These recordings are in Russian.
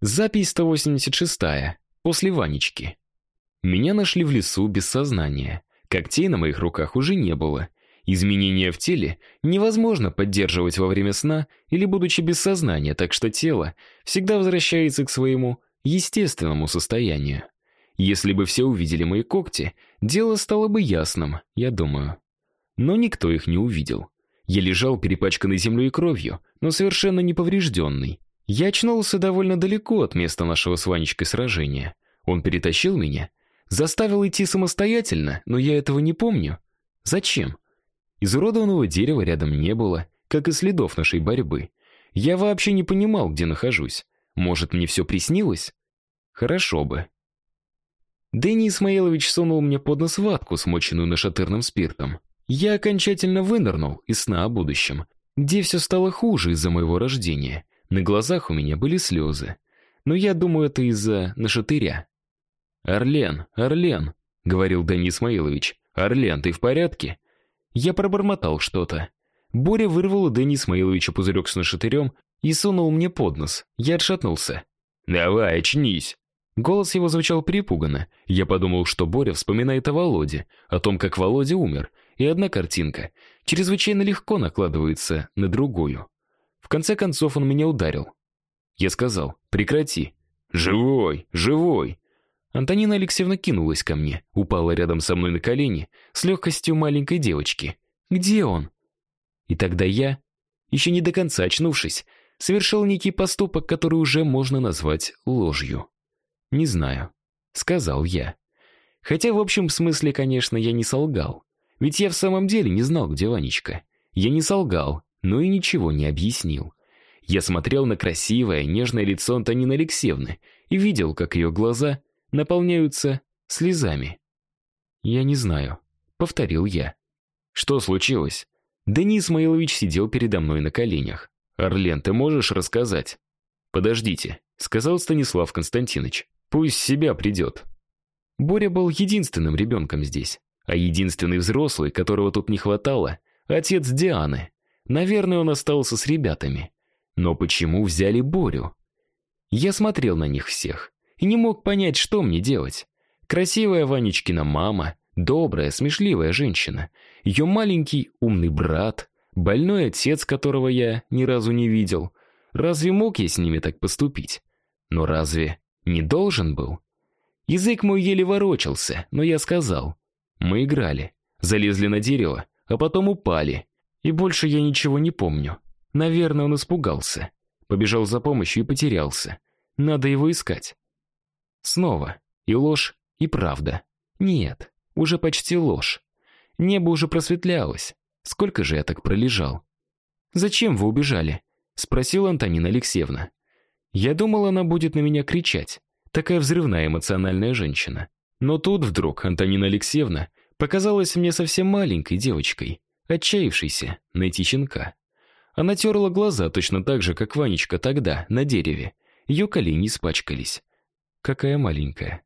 Запись 186 после Ванечки. Меня нашли в лесу без сознания. Когтей на моих руках уже не было. Изменения в теле невозможно поддерживать во время сна или будучи без сознания, так что тело всегда возвращается к своему естественному состоянию. Если бы все увидели мои когти, дело стало бы ясным, я думаю. Но никто их не увидел. Я лежал перепачканный землей и кровью, но совершенно неповрежденный. Я очнулся довольно далеко от места нашего с Ванечкой сражения. Он перетащил меня, заставил идти самостоятельно, но я этого не помню. Зачем? Изуродованного дерева рядом не было, как и следов нашей борьбы. Я вообще не понимал, где нахожусь. Может, мне все приснилось? Хорошо бы. Дэнни Исмаилович сунул мне под нос ватку, смоченную нашатырным спиртом. Я окончательно вынырнул из сна о будущем, где все стало хуже из-за моего рождения. На глазах у меня были слезы. Но я думаю, это из-за нашатыря. «Орлен, Орлен», — говорил Денис Исмаилович. «Орлен, ты в порядке?» Я пробормотал что-то. Боря вырвал у Дэни Исмаиловича пузырек с нашатырем и сунул мне под нос. Я отшатнулся. «Давай, очнись!» Голос его звучал перепуганно. Я подумал, что Боря вспоминает о Володе, о том, как Володя умер, и одна картинка чрезвычайно легко накладывается на другую. В конце концов он меня ударил. Я сказал: "Прекрати. Живой, живой". Антонина Алексеевна кинулась ко мне, упала рядом со мной на колени с легкостью маленькой девочки. "Где он?" И тогда я, еще не до конца очнувшись, совершил некий поступок, который уже можно назвать ложью. "Не знаю", сказал я. Хотя в общем смысле, конечно, я не солгал. Ведь я в самом деле не знал, где Ванечка. Я не солгал, но и ничего не объяснил. Я смотрел на красивое, нежное лицо Антонины Алексеевны и видел, как ее глаза наполняются слезами. Я не знаю, повторил я. Что случилось? Денис Исмаилович сидел передо мной на коленях. Орлен, ты можешь рассказать? Подождите, сказал Станислав Константинович. Пусть себя придет». Боря был единственным ребенком здесь, а единственный взрослый, которого тут не хватало, отец Дианы. Наверное, он остался с ребятами. Но почему взяли Борю? Я смотрел на них всех и не мог понять, что мне делать. Красивая Ванечкина мама, добрая, смешливая женщина, ее маленький умный брат, больной отец, которого я ни разу не видел. Разве мог я с ними так поступить? Но разве не должен был? Язык мой еле ворочался, но я сказал: "Мы играли, залезли на дерево, а потом упали. И больше я ничего не помню. Наверное, он испугался. Побежал за помощью и потерялся. Надо его искать. Снова и ложь, и правда. Нет, уже почти ложь. Небо уже просветлялось. Сколько же я так пролежал? Зачем вы убежали? спросила Антонина Алексеевна. Я думал, она будет на меня кричать. Такая взрывная эмоциональная женщина. Но тут вдруг Антонина Алексеевна показалась мне совсем маленькой девочкой отчаявшийся найти щенка. Она терла глаза точно так же, как Ванечка тогда на дереве. Ее колени испачкались. Какая маленькая.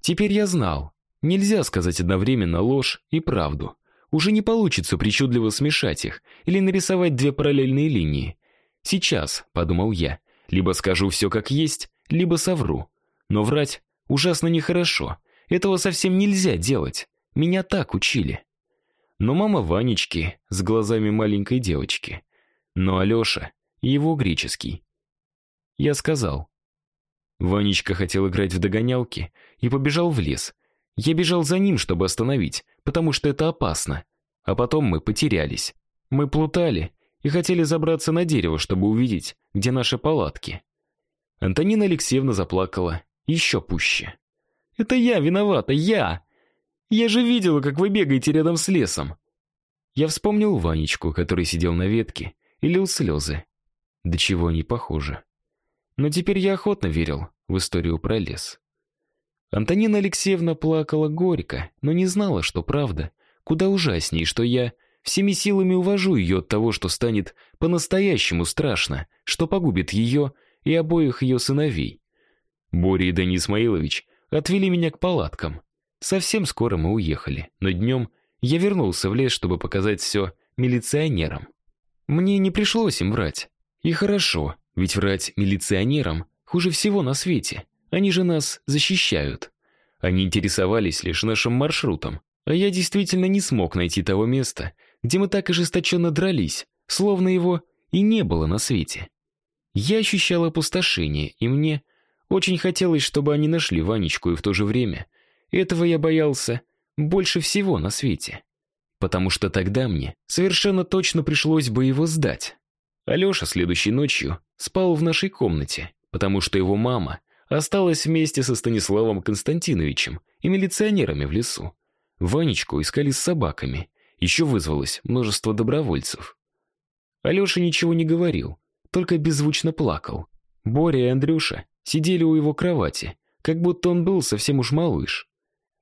Теперь я знал, нельзя сказать одновременно ложь и правду. Уже не получится причудливо смешать их или нарисовать две параллельные линии. Сейчас, подумал я, либо скажу все как есть, либо совру. Но врать ужасно нехорошо. Этого совсем нельзя делать. Меня так учили но мама Ванечки с глазами маленькой девочки, но Алёша его греческий. Я сказал. Ванечка хотел играть в догонялки и побежал в лес. Я бежал за ним, чтобы остановить, потому что это опасно. А потом мы потерялись. Мы плутали и хотели забраться на дерево, чтобы увидеть, где наши палатки. Антонина Алексеевна заплакала еще пуще. Это я виновата, я. Я же видела, как вы бегаете рядом с лесом. Я вспомнил Ванечку, который сидел на ветке и лил слезы. До чего они похожи. Но теперь я охотно верил в историю про лес. Антонина Алексеевна плакала горько, но не знала, что правда куда ужаснее, что я всеми силами увожу ее от того, что станет по-настоящему страшно, что погубит ее и обоих ее сыновей. Боря и Денис Исмаилович отвели меня к палаткам. Совсем скоро мы уехали, но днем я вернулся в лес, чтобы показать все милиционерам. Мне не пришлось им врать. И хорошо, ведь врать милиционерам хуже всего на свете. Они же нас защищают. Они интересовались лишь нашим маршрутом, а я действительно не смог найти того места, где мы так ожесточенно дрались, словно его и не было на свете. Я ощущал опустошение, и мне очень хотелось, чтобы они нашли Ванечку, и в то же время этого я боялся больше всего на свете. Потому что тогда мне совершенно точно пришлось бы его сдать. Алёша следующей ночью спал в нашей комнате, потому что его мама осталась вместе со Станиславом Константиновичем и милиционерами в лесу. Ванечку искали с собаками. Еще вызвалось множество добровольцев. Алёша ничего не говорил, только беззвучно плакал. Боря и Андрюша сидели у его кровати, как будто он был совсем уж малыш.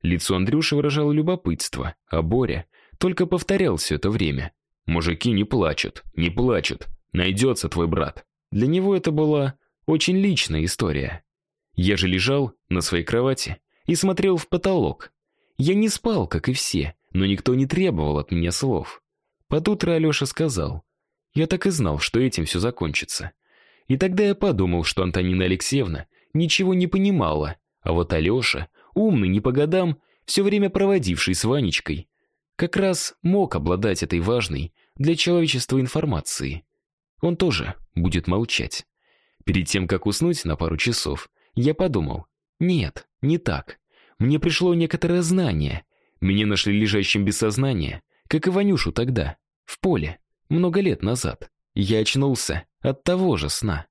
Лицо Андрюши выражало любопытство, а Боря только повторял все это время. «Мужики не плачут, не плачут, найдется твой брат». Для него это была очень личная история. Я же лежал на своей кровати и смотрел в потолок. Я не спал, как и все, но никто не требовал от меня слов. Под утро Алёша сказал: "Я так и знал, что этим все закончится". И тогда я подумал, что Антонина Алексеевна ничего не понимала, а вот Алёша, умный не по годам, все время проводивший с Ванечкой, как раз мог обладать этой важной для человечества информацией. Он тоже будет молчать. Перед тем, как уснуть на пару часов, я подумал: нет, не так. Мне пришло некоторое знание. Меня нашли лежащим без сознания, как и Ванюшу тогда, в поле, много лет назад. Я очнулся от того же сна.